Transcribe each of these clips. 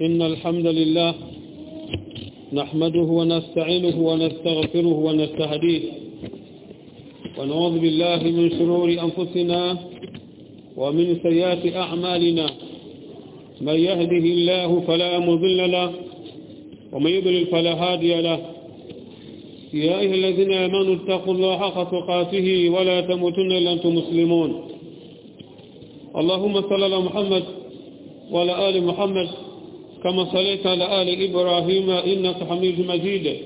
إن الحمد لله نحمده ونستعينه ونستغفره ونستهديه ونعوذ بالله من شرور أنفسنا ومن سيئات أعمالنا من يهده الله فلا مضل له ومن يضلل فلا هادي له يا أيها الذين آمنوا اتقوا الله حق تقاته ولا تموتن إلا أنتم مسلمون اللهم صل على محمد وعلى آل محمد كما صليت على آل إبراهيم إنك حميد مجيد.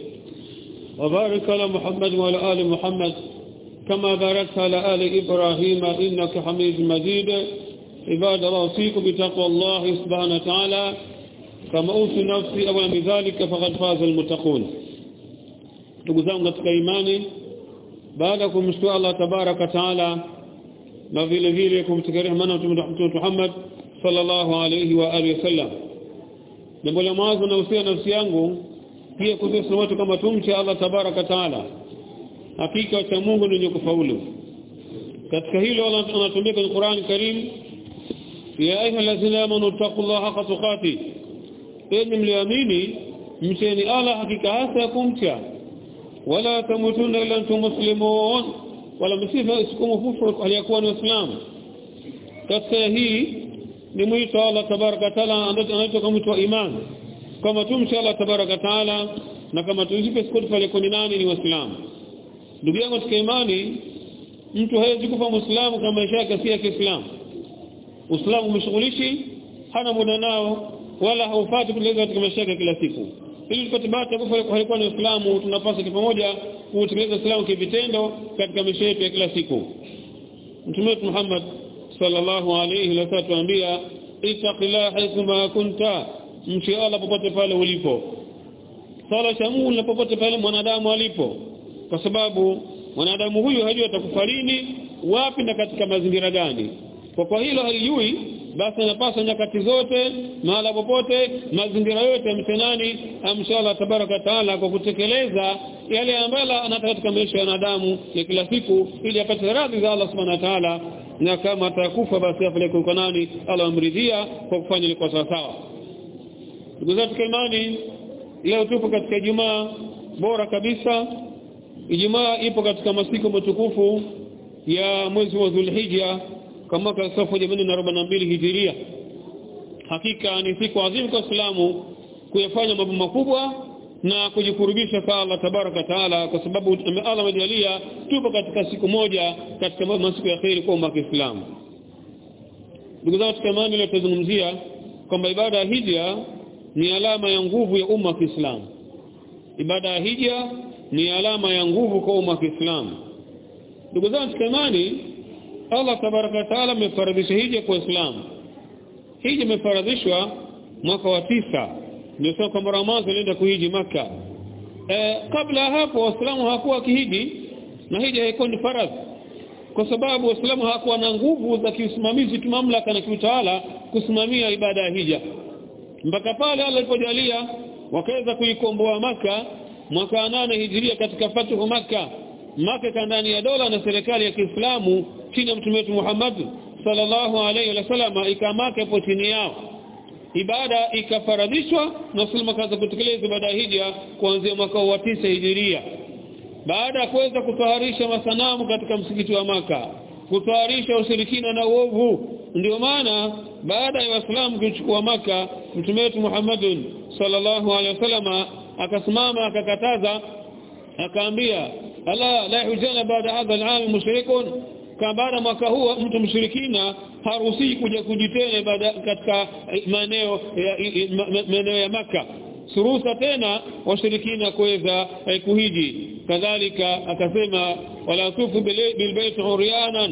وبارك على محمد وعلى آل محمد كما باركت على آل إبراهيم إنك حميد مجيد. عباد الله أوصيكم بتقوى الله سبحانه وتعالى. كما أوصي نفسي أولا بذلك فقد فاز المتقون. ndugu zangu katika imani baada ya kumshukuru Allah tabaraka taala na vile vile kumtakia rehema na mtume Muhammad sallallahu jambo la mwanzo na usia nafsi yangu pia kuhusu watu kama tumche Allah tabaraka taala. Hakika cha Mungu ndio kufaulu. Katika hilo Allah anatumia kwenye Qur'an Karim ya ayuha allazina amanu taqullaha haqqa tuqati enyi mliamini mcheni Allah hakika hasa kumcha. Wala tamutunna illa antum muslimun. Wala msifa isikumu fufu aliyakuwa ni waislamu. Katika hii ni mwito Allah tabaraka taala anaitwa kama mtu wa imani. Kama tumcha Allah tabaraka taala na kama tuzipe siku pale kwa nani ni waislamu. Ndugu yangu katika imani mtu hawezi kufa muislamu kama maisha yake si ya Kiislamu. Uislamu umeshughulishi hana muda nao wala haufati kutekeleza katika maisha yake kila siku. Ili tupate bahati kufa halikuwa ni Uislamu tunapaswa kwa pamoja kutekeleza Uislamu kivitendo katika maisha yetu ya kila siku. Mtume Muhammad sallallahu alayhi wa sallam tuambia ittaqillaha haythuma kunta. Mshi Allah popote pale ulipo. Sala na popote pale mwanadamu alipo. Kwa sababu mwanadamu huyu hajui atakufa lini wapi na katika mazingira gani. Kwa kwa hilo halijui basi anapaswa nyakati zote mahala popote mazingira yote mtenani amshallah tabaraka taala kwa kutekeleza yale ambayo anataka katika maisha ya wanadamu ya kila siku ili apate radhi za Allah subhanahu wa ta'ala. Na kama atakufa basi afanye kwa nani? Allah amridhia kwa kufanya ile kwa sawa sawa ndugu zetu imani leo tupo katika Ijumaa bora kabisa. Ijumaa ipo katika masiku matukufu ya mwezi wa Dhulhijja kama mwaka 1442 Hijiria hakika ni siku adhimu kwa Uislamu kuyafanya mambo makubwa na kujikurubisha kwa Allah tabaraka taala kwa sababu Allah amejalia tupo katika siku moja katika masiku ya kheri kwa umma wa Kiislamu. Ndugu zangu tukamani leo tuzungumzia kwamba ibada ya hija ni alama ya nguvu ya umma wa Kiislamu. Ibada ya hija ni alama ya nguvu kwa umma wa Kiislamu. Ndugu zangu tukamani Allah tabaraka taala amefaradhisha hija kwa Uislamu hija imefaradhishwa mwaka wa tisa. Ndio sasa kwamba Ramadhani ilienda kuhiji maka. E, kabla hapo waislamu hawakuwa kihiji na hija haikuwa ni faradhi. Kwa sababu waislamu hawakuwa na nguvu za kiusimamizi tu mamlaka na kiutawala kusimamia ibada ya hija. Mpaka pale Allah alipojalia wakaweza kuikomboa maka mwaka nane hijiria katika fatuhu maka maka ndani ya dola na serikali ya Kiislamu chini ya mtume wetu Muhammad sallallahu alaihi wasallam ikamake hapo chini yao. Ibada ikafaradhishwa na Waislamu kaanza kutekeleza ibada hija kuanzia mwaka wa tisa hijiria. Baada ya kuweza kutoharisha masanamu katika msikiti wa maka kutoharisha ushirikina na uovu ndio maana baada ya waislamu kuchukua maka mtume wetu Muhammad sallallahu alaihi wasallam akasimama akakataza akaambia ألا لا يحزن بعد هذا العام مشرك كبار ما كهو أنت مشركين هاروسي كجا كجتين بعد كتك مانيو مانيو يا مكة سروسة تينا وشركين كويزا كهيجي كذلك أكسيما ولا تفو بالبيت عريانا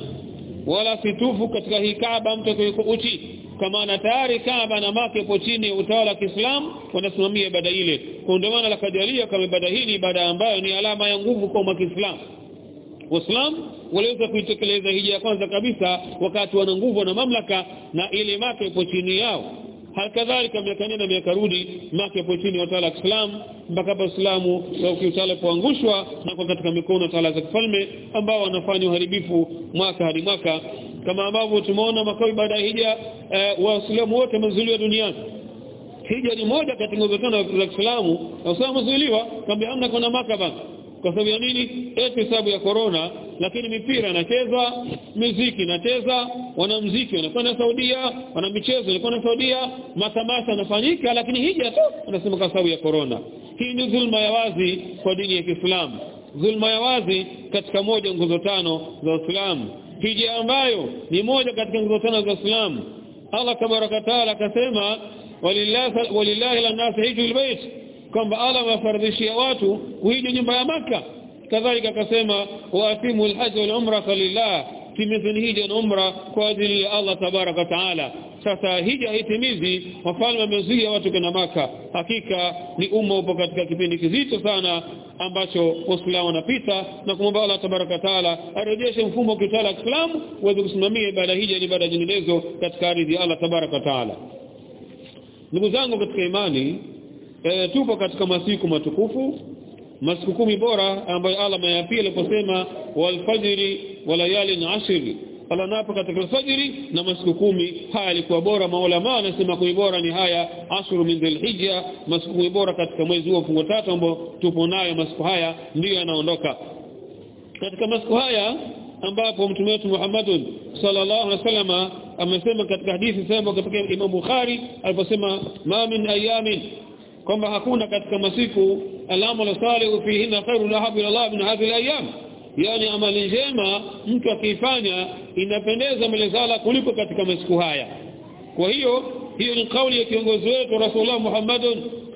ولا تفو كتك هي كعبة أنت كيكو أتي kama maana tayari Kaaba na Maka ipo chini utawala wa Kiislamu wanasimamia ibada ile. Kwa ndio maana lakajalia kama ibada hii ni ibada ambayo ni alama ya nguvu kwa Kiislamu. Waislamu waliweza kuitekeleza hija ya kwanza kabisa wakati wana nguvu na mamlaka na ile Maka ipo chini yao halikadhalika miaka nenda miaka rudi Maka hapo chini utawala wa Kiislamu mpaka hapo Uislamu ukiutawala kuangushwa na kwa katika mikono ya tawala za kifalme ambao wanafanya uharibifu mwaka hadi mwaka. Kama ambavyo tumeona makao baada ya hija e, waislamu wote wamezuiliwa duniani. Hija ni moja kati ya nguzo tano za Uislamu na Uislamu zuiliwa kwamba hamna kuna makaba kwa sababu ya nini? Eti sababu ya corona lakini mipira inachezwa muziki inacheza wanamuziki wanakwenda Saudia wana michezo wanakwenda Saudia matamasha yanafanyika lakini hija tu anasema kwa sababu ya corona. Hii ni dhulma ya wazi kwa dini ya Kiislamu. Dhulma ya wazi katika moja nguzo tano za Uislamu. Hija ambayo ni moja katika nguzo tano za Uislamu. Allah tabaraka taala akasema walillahi walillahi lan-nas bait kwamba Allah amefardhishia watu kuhiji nyumba ya maka kadhalika akasema waatimu alhajj wal umra lillah timizeni hija na umra kwa ajili ya Allah tabaraka taala. Sasa hija hitimizi wafalme wamezuia watu kwenda maka hakika ni umma upo katika kipindi kizito sana ambacho waislamu wanapita na kumwomba Allah tabaraka taala arejeshe mfumo kitala islam uweze kusimamia ibada hija ni ibada nyinginezo katika ardhi ya Allah tabaraka taala. Ndugu zangu katika imani e, tupo katika masiku matukufu masiku kumi bora ambayo Allah ameyapia aliposema walfajiri walayalin ashr. Allah napo katika alfajiri na masiku kumi haya yalikuwa bora. Maulama anasema kumi bora ni haya ashru min dhilhijja masiku kumi bora katika mwezi huo fungo tatu ambao tupo nayo masiku haya ndiyo yanaondoka. Katika masiku haya ambapo mtume wetu Muhammad sallallahu alaihi wasallam amesema katika hadithi sema katika Imam Bukhari aliposema ma min ayamin kwamba hakuna katika masiku alamu la salihu fihinna khairu lahabu ila Allah min hadhihi alayam yani amali njema mtu akiifanya inapendeza mbele za Allah kuliko katika masiku haya. Kwa hiyo hiyo ni kauli ya kiongozi wetu Rasulullah Muhammad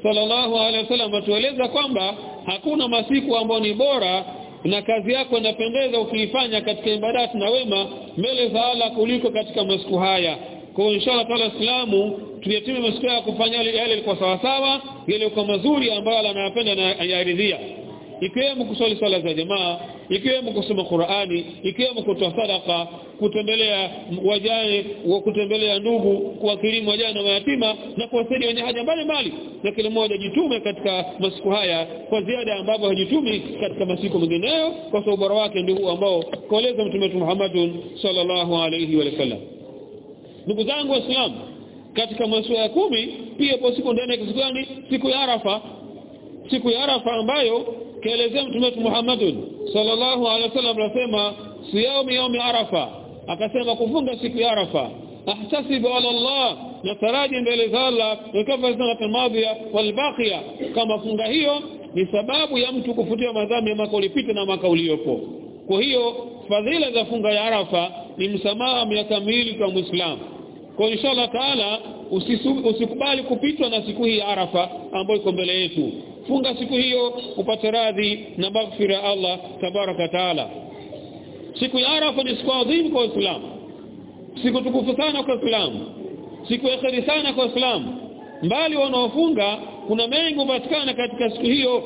sallallahu alaihi wasallam atueleza kwamba hakuna masiku ambayo ni bora na kazi yako inapendeza ukiifanya katika ibadati na wema mbele za Allah kuliko katika masiku haya. Kwa inshallah taala Islamu tuyatime masikio ya kufanya yale kwa sawa sawa yale kwa mazuri ambayo anayapenda na ayaridhia. Ikiwemo kusali sala za jamaa ikiwemo kusoma Qur'ani ikiwemo kutoa sadaka kutembelea wajane wa kutembelea ndugu kuwakirimu wajane na mayatima na kuwasaidia wenye haja mbalimbali. Na kila mmoja jitume katika masiku haya kwa ziada ambapo hajitumi katika masiku mengineyo kwa sababu bora wake ndio ambao kaeleza mtume Muhammad sallallahu alayhi wa sallam. Ndugu zangu waislamu katika masuala ya kumi pia kwa siku ndani ya siku gani? Siku ya Arafa. Siku ya Arafa ambayo kaelezea mtume Muhammad sallallahu alaihi wasallam anasema siyamu yaumi Arafa. Akasema kufunga siku ya Arafa. Ahtasibu ala Allah. Na taraji mbele za Allah kama sana madhiya wal baqiya. Kama funga hiyo ni sababu ya mtu kufutia madhambi ya mwaka ulipita na mwaka uliopo. Kwa hiyo fadhila za funga ya Arafa ni msamaha miaka miwili kwa Muislamu kwa inshallah taala usikubali kupitwa na siku hii Arafa ambayo iko mbele yetu. Funga siku hiyo upate radhi na maghfira ya Allah tabaraka taala. Siku ya Arafa ni siku adhimu kwa Uislamu. Siku tukufu sana kwa Uislamu. Siku ya kheri sana kwa Uislamu. Mbali wanaofunga kuna mengi hupatikana katika siku hiyo.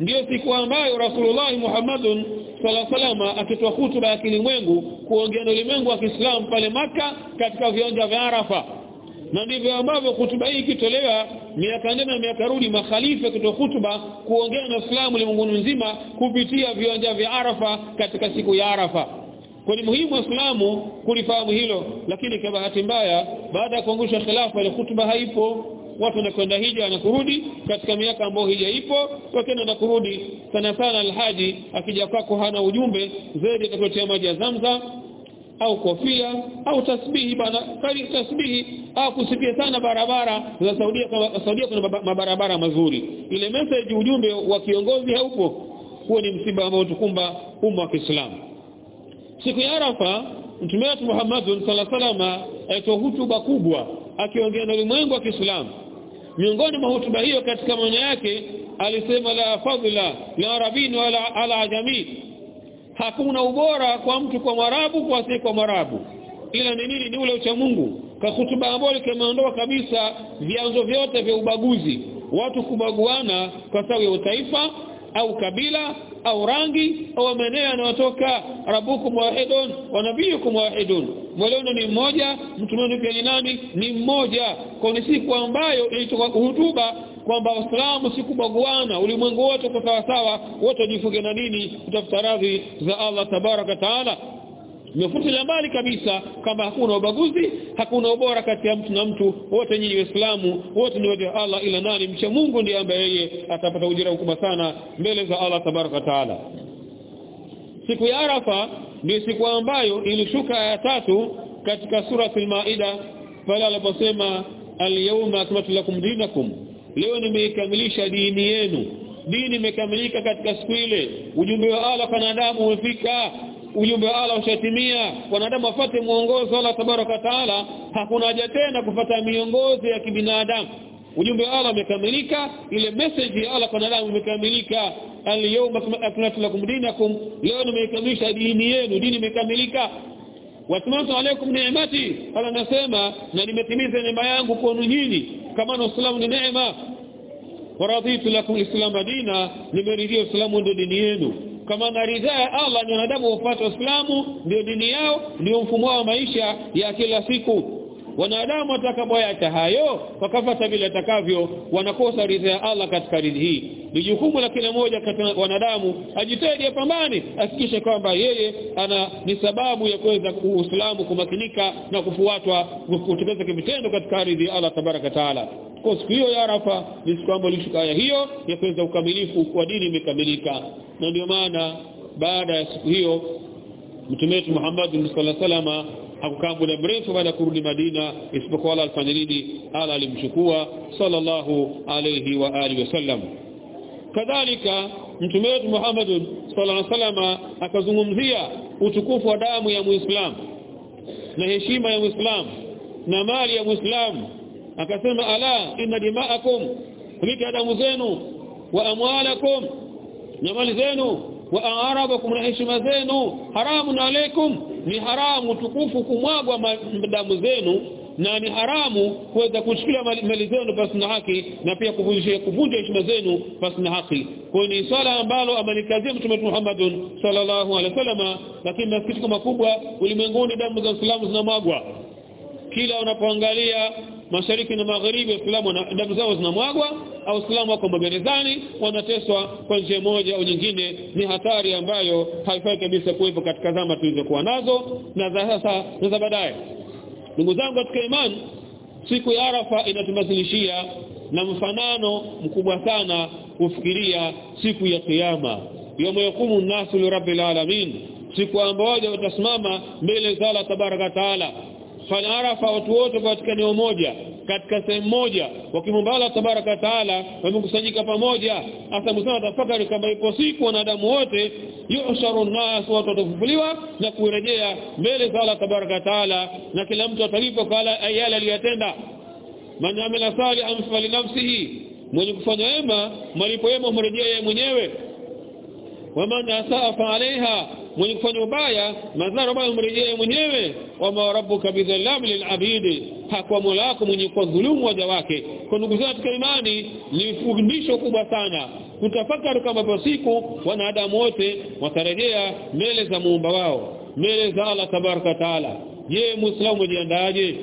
Ndiyo siku ambayo Rasulullah Muhammadun sallallahu salama akitoa hutuba ya kilimwengu kuongea na ulimwengu wa Kiislamu pale maka katika viwanja vya Arafa. Na ndivyo ambavyo hutuba hii ikitolewa miaka nenda miaka rudi makhalifa kutoa hutuba kuongea na Uislamu ulimwenguni mzima kupitia viwanja vya Arafa katika siku ya Arafa. Kwa ni muhimu waislamu kulifahamu hilo lakini kwa bahati mbaya baada ya kuangusha khilafa ile hutuba haipo watu wanakwenda hija na kurudi katika miaka ambayo hija ipo wakenda na kurudi sana sana alhaji akija kwako hana ujumbe zaidi atakuletea maji ya zamza au kofia au tasbihi bana kali tasbihi au kusikia sana barabara za Saudia kwa Saudia kuna mabarabara mazuri. Ile message ujumbe wa kiongozi haupo huo ni msiba ambao tukumba umma wa Kiislamu. Siku ya Arafa mtume wetu Muhammad sallallahu alaihi wasallam alitoa hutuba kubwa akiongea na ulimwengu wa Kiislamu miongoni mwa hotuba hiyo katika maana yake alisema la fadhila la arabini wala ala ajami. Hakuna ubora kwa mtu kwa mwarabu kwa si kwa mwarabu. Ila ni nini? Ni ule ucha Mungu. Kwa hotuba ambayo kimeondoa kabisa vyanzo vyote vya ubaguzi. Watu kubaguana kwa sababu ya utaifa au kabila au rangi au maeneo yanayotoka rabbukum wahidun wa nabiyukum wahidun. Mwelewano ni mmoja mtume pia ni nani? Ni mmoja. Kwa ni siku ambayo ilitoka hutuba kwamba waislamu sikubaguana ulimwengu wote kwa sawa sawa wote jifunge na nini kutafuta radhi za Allah tabaraka taala imefutilia mbali kabisa kama hakuna ubaguzi hakuna ubora kati ya mtu na mtu. Wote nyinyi waislamu wote ni waja Allah ila nani? Mcha Mungu ndiye ambaye yeye atapata ujira mkubwa sana mbele za Allah tabaraka taala. Siku ya Arafa ndio siku ambayo ilishuka aya tatu katika sura al-Maida pale aliposema al-yawma akmaltu lakum dinakum. Leo nimeikamilisha dini yenu. Dini imekamilika katika siku ile. Ujumbe wa Allah kwa wanadamu umefika ujumbe wa Allah ushatimia wanadamu wafate muongozo wa Allah tabaraka taala hakuna haja tena kufata miongozo ya kibinadamu. Ujumbe wa Allah umekamilika ile message ya Allah kwa wanadamu imekamilika. Al-yawma akmaltu lakum dinakum leo nimeikamilisha dini yenu dini imekamilika. Watamatu alaykum ni'mati Allah nasema na nimetimiza neema yangu kwenu nyinyi kama na ni neema. Waraditu lakum islam dina nimeridhia Uislamu ndio dini yenu kama na ridhaa ya Allah ni wanadamu wafuate Uislamu ndio dini yao ndio mfumo wa maisha ya kila siku wanadamu watakapoacha hayo wakafata vile atakavyo wanakosa ridha ya Allah katika ridhi hii. Ni jukumu la kila mmoja kati wanadamu ajitahidi apambane asikishe kwamba yeye ana ni sababu ya kuweza Uislamu kumakinika na kufuatwa kutekeleza kitendo katika ardhi ya Allah tabaraka taala. Kwa siku hiyo ya Arafa ni siku ambayo ilishuka aya hiyo ya kuweza ukamilifu wa dini imekamilika. Na ndio maana baada ya siku hiyo mtume wetu Muhammad sallallahu alaihi wasallam hakukaa muda mrefu baada ya kurudi Madina isipokuwa ala alifanya nini? Ala alimchukua sallallahu alayhi wa alihi wasallam. Kadhalika mtume wetu Muhammad sallallahu alayhi wasallam akazungumzia utukufu wa damu ya Muislamu na heshima ya Muislamu na mali ya Muislamu akasema ala inna dima'akum kulika damu zenu wa amwalakum na mali zenu wa a'rabakum na heshima zenu haramun alaikum ni haramu tukufu kumwagwa damu zenu na ni haramu kuweza kushikilia mali zenu pasi na haki na pia kuvunja kuvunja heshima zenu pasi na haki. Kwa ni swala ambalo amelikazia mtume Muhammad sallallahu alaihi wasallam lakini masikitiko makubwa ulimwenguni damu za Uislamu zinamwagwa. Kila unapoangalia mashariki na magharibi waislamu damu zao zinamwagwa au waislamu wako magerezani wanateswa kwa njia moja au nyingine. Ni hatari ambayo haifai kabisa kuwepo katika zama tulizokuwa nazo na za sasa na za baadaye. Ndugu zangu katika imani siku ya Arafa inatumazilishia na mfanano mkubwa sana kufikiria siku ya kiyama. Yawma yakumu an-nasu li rabbil alamin. Siku ambayo watasimama mbele za Allah tabaraka taala fala arafa watu wote katika eneo moja katika sehemu moja wakimumbala tabaraka taala wamekusanyika pamoja. Hasa msana tafakari kama ipo siku wanadamu wote yusharu nas watu watafufuliwa na kurejea mbele za Allah tabaraka taala na kila mtu atalipwa kwa yale aliyotenda. Man amila salihan fali nafsihi mwenye kufanya wema malipo yema humrejea yeye mwenyewe. Waman asaa fa alaiha mwenye kufanya ubaya madhara ambayo mrejea mwenyewe wama rabbuka bidhalami lilabidi. Hakwa mola wako mwenye kwa dhulumu waja wake. Kwa ndugu zangu katika imani ni fundisho kubwa sana. Kutafakari kama siku wanadamu wote watarejea mbele za muumba wao mbele za Allah tabaraka taala. Je muislamu umejiandaaje?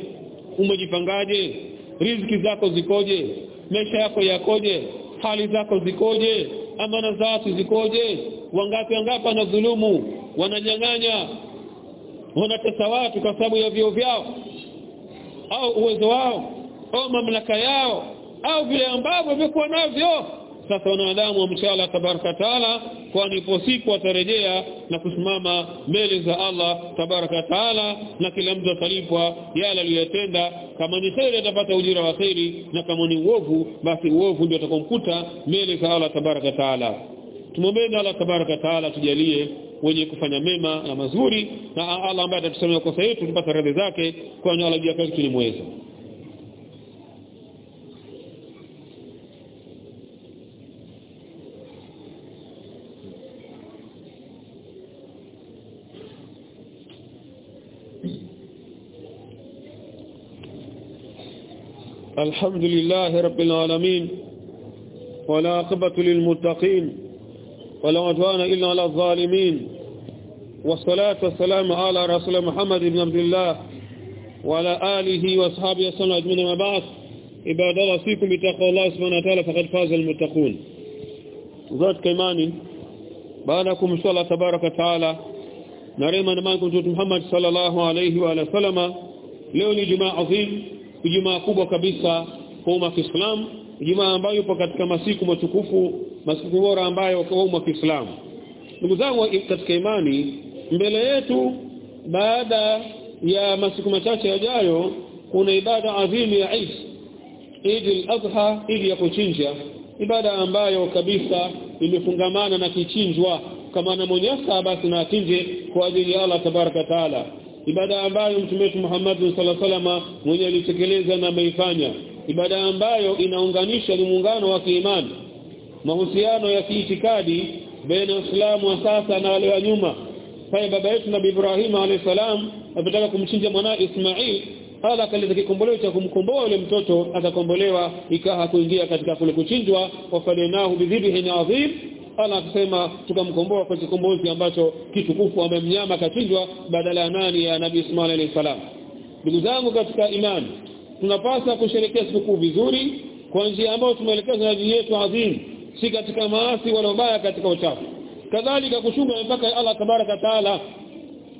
Umejipangaje? Riziki zako zikoje? Maisha yako yakoje? Hali zako zikoje? Amana zako zikoje? Wangapi wangapi na wanadhulumu? Wananyang'anya wanatesa watu kwa sababu ya vio vyao au uwezo wao au mamlaka yao au vile ambavyo vikuwa navyo. Sasa wanadamu wa mshala tabaraka taala kwani ipo siku watarejea na kusimama mbele za Allah tabaraka taala na kila mtu atalipwa yale aliyotenda kama ni kheri atapata ujira wa kheri na kama ni uovu basi uovu ndio atakomkuta mbele za Allah tabaraka taala tumwombeni Allah tabaraka taala tujalie wenye kufanya mema na mazuri na Allah ambaye atatusamea kosa yetu tupata radhi zake kwani Allah jua kwetu ni mweza الحمد لله رب العالمين ولا عقبة للمتقين ولا عدوان إلا على الظالمين. والصلاة والسلام على رسول محمد بن عبد الله وعلى آله وأصحابه وسلم أجمعين ما بعد. عباد الله فيكم بتقوى الله سبحانه وتعالى فقد فاز المتقون. ذات كيماني بعدكم إن شاء الله تبارك وتعالى. amani kwa Mtume Muhammad sallallahu alayhi wa alihi wasallama leo ni Jumaa adhim Ijumaa kubwa kabisa kwa umma Kiislamu Ijumaa ambayo ipo katika masiku matukufu masiku bora ambayo kwa umma wa Kiislamu. Ndugu zangu katika imani mbele yetu baada ya masiku machache yajayo kuna ibada adhimu ya Eid. Eid al-Adha Eid ya kuchinja. Ibada ambayo kabisa imefungamana na kichinjwa kama na mwenyasa basi na achinje kwa ajili ya Allah tabaraka taala. Ibada ambayo mtume wetu Muhammad sallallahu alaihi wasallam mwenye alitekeleza na ameifanya. Ibada ambayo inaunganisha ni muungano wa kiimani mahusiano ya kiitikadi baina Uislamu wa sasa na wale wa nyuma. Pale baba yetu Nabii Ibrahim alayhisalam alipotaka kumchinja mwana Ismail ala kaleta kikomboleo cha kumkomboa yule mtoto akakombolewa ikaha kuingia katika kule kuchinjwa. Wafalinahu bidhibhin adhim ala akasema tukamkomboa kwa kikombozi ambacho kitukufu ambaye mnyama kachinjwa badala ya nani? Ya Nabii Ismail alayhisalam ndugu zangu katika imani tunapaswa kusherehekea sikukuu vizuri kwa njia ambayo tumeelekezwa na dini yetu adhim si katika maasi wala ubaya katika uchafu. Kadhalika kuchunga mipaka Allah tabaraka taala.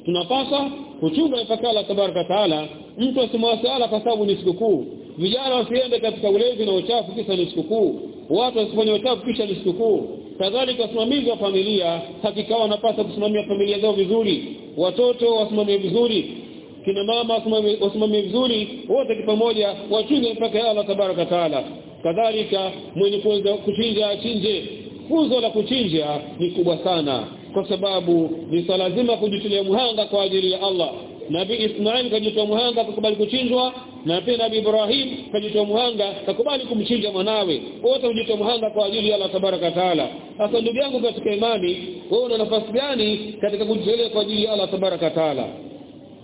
Tunapaswa kuchunga mipaka Allah tabaraka taala. Mtu asimwasi Allah kwa sababu ni sikukuu. Vijana wasiende katika ulevi na uchafu kisa ni sikukuu. Watu wasifanye uchafu kisha ni sikukuu. Kadhalika wasimamizi wa familia. Hakika wanapaswa kusimamia familia zao vizuri. Watoto wasimamie vizuri. Kina mama wasimamie vizuri. Wote pamoja wachunge mpaka Allah tabaraka taala kadhalika mwenye kuweza kuchinja chinje funzo la kuchinja ni kubwa sana kwa sababu ni lazima kujitolea muhanga kwa ajili ya Allah. Nabii Ismail kajitoa muhanga kukubali kuchinjwa. Na pia Nabii Ibrahim kajitoa muhanga kakubali kumchinja mwanawe. Wote kujitoa muhanga kwa ajili ya Allah tabaraka taala. Sasa ndugu yangu katika imani wewe una nafasi gani katika kujitolea kwa ajili ya Allah tabaraka taala?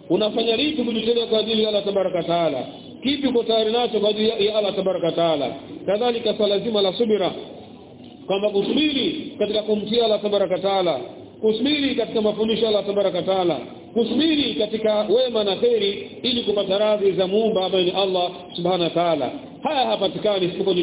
Unafanya lipi kujitolea kwa ajili ya Allah tabaraka taala kipi uko tayari nacho kwa ajili ya Allah tabaraka taala? Kadhalika swala zima la subira. Kwamba kusubiri katika kumtia Allah tabaraka taala. Kusubiri katika mafundisho ya Allah tabaraka taala. Kusubiri katika wema na kheri ili kupata radhi za muumba ambaye ni Allah subhana wa ta'ala. Haya hapatikani isipokuwa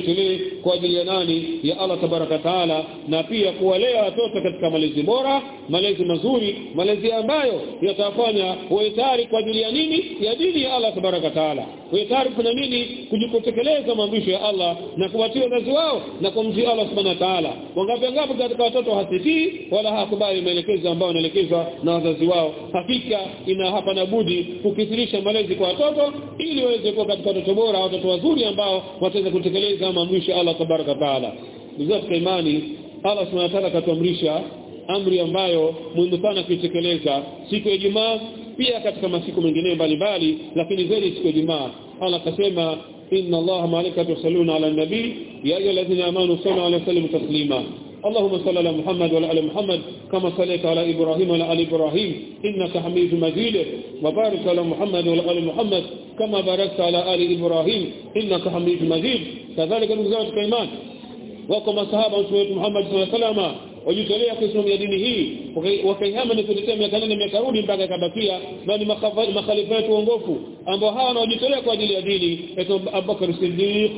kwa ajili ya nani? Ya Allah tabaraka taala. Na pia kuwalea watoto katika malezi bora malezi mazuri malezi ambayo yatafanya wawe tayari kwa ajili ya nini? Ya dini ya Allah tabaraka taala tayari kuna nini? Kujikotekeleza maamrisho ya Allah na kuwatii wazazi wao na kumtii Allah subhanahu wa ta'ala. Wangapi ngapi katika watoto hasitii wala hakubali maelekezo ambayo yanaelekezwa na wazazi wao? Hakika ina hapa na budi kukithirisha malezi kwa watoto ili waweze kuwa katika watoto bora watoto wazuri ambao wataweza kutekeleza maamrisho ya Allah tabaraka taala. Bizaf imani. Allah subhanahu wa ta'ala katuamrisha amri ambayo muhimu sana kuitekeleza siku ya Ijumaa pia katika masiku mengine mbalimbali lakini zaidi siku ya Ijumaa Allah akasema inna Allah malaikatu yusalluna ala nabi ya ayyuhalladhina amanu sallu alayhi wa sallimu taslima اللهم صل على محمد وعلى ال محمد كما صليت على ابراهيم وعلى ال ابراهيم انك حميد مجيد وبارك على محمد وعلى ال محمد كما باركت على ال ابراهيم انك حميد مجيد كذلك نزوج كايمان wako masahaba wetu Muhammad sallallahu alaihi wasallam wajitolea kusimamia dini hii wakaihama ni kutetea miaka nane miaka rudi mpaka ikabakia bali makhalifa wetu waongofu ambao hawa wanajitolea kwa ajili ya dini kama Abubakar Siddiq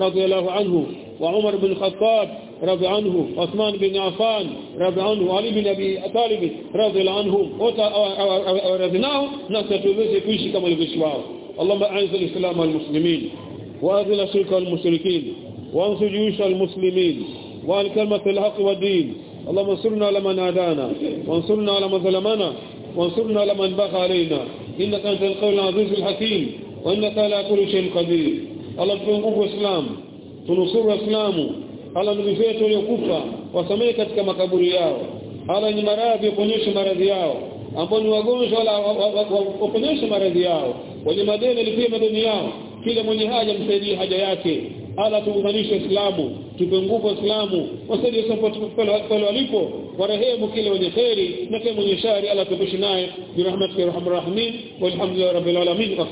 radhiyallahu anhu وعمر بن الخطاب رضي عنه عثمان بن عفان رضي عنه وعلي بن ابي طالب رضي عنهم tuweze kuishi kama walivyoishi wao اللهم اعز الاسلام والمسلمين واذل الشرك والمشركين وانصر جيوش المسلمين وعلى كلمة الحق والدين اللهم انصرنا على من عادانا وانصرنا على من ظلمنا وانصرنا على من بغى علينا انك انت القول العزيز الحكيم وانك على كل شيء قدير اللهم تنقف الاسلام tunusuru waislamu ala ndugu zetu waliokufa wasamehe katika makaburi yao ala ni maradhi waponyeshe maradhi yao ambao ni wagonjwa wala waponyeshe maradhi yao wenye madeni lipie madeni yao kila mwenye haja msaidie haja yake ala tuunganishe Uislamu tupe nguvu waislamu wasaidie pale walipo. Warehemu kile wenye kheri na kile mwenye shari. Ala tukushi naye. Bi rahmatika ya arhamar rahimin. Walhamdulillahi rabbil alamin. Wa